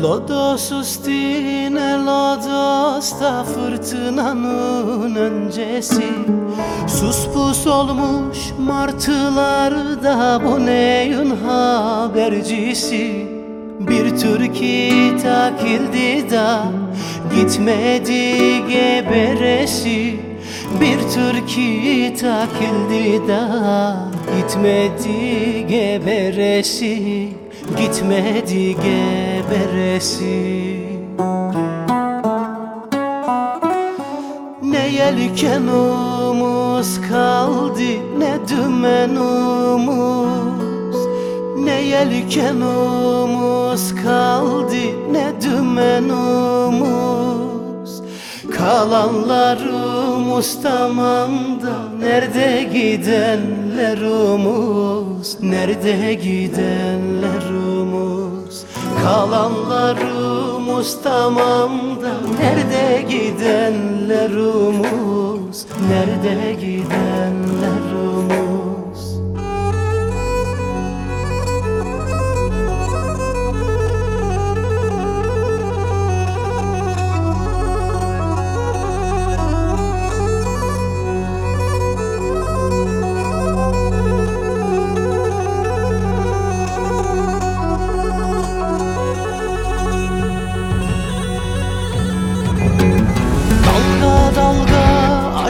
Lodos üstüne Lodos'ta fırtınanın öncesi. Sus pus olmuş martılarda bu neyin habercisi? Bir türkü takildi da gitmedi geberesi. Bir türkü takildi da gitmedi geberesi Gitmedi geberesi. Ne yelkenumuz kaldı ne dümenumuz Ne yelkenumuz kaldı ne dümenumuz Kalanlarımız tamam da Nerede gidenlerimiz Nerede gidenlerimiz Kalanlarımız tamam da Nerede gidenlerimiz Nerede gidenlerimiz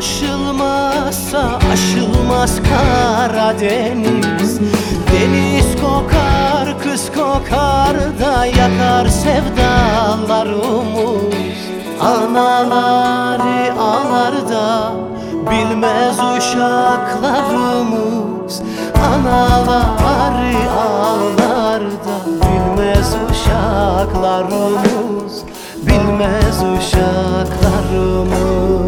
aşılmazsa aşılmaz Karadeniz. Deniz kokar kız kokar da yakar sevdalarımız Anaları ağlar da bilmez uşaklarımız Anaları ağlar da bilmez uşaklarımız Bilmez uşaklarımız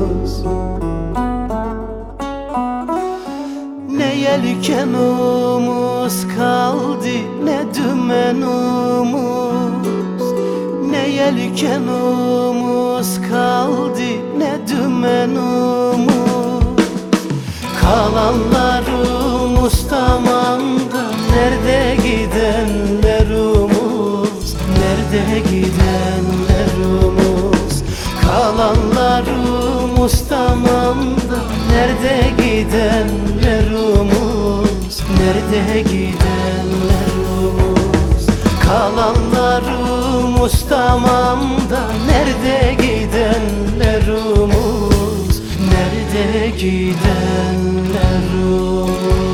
dümenumuz Ne yelkenumuz kaldı ne dümenumuz Kalanlarımız tamam da Nerede gidenlerimiz Nerede gidenlerimiz Kalanlarımız tamam da Nerede gidenlerimiz Nerede gidenlerimiz Kalanlarım ustamamda Nerede gidenler umut Nerede gidenler umut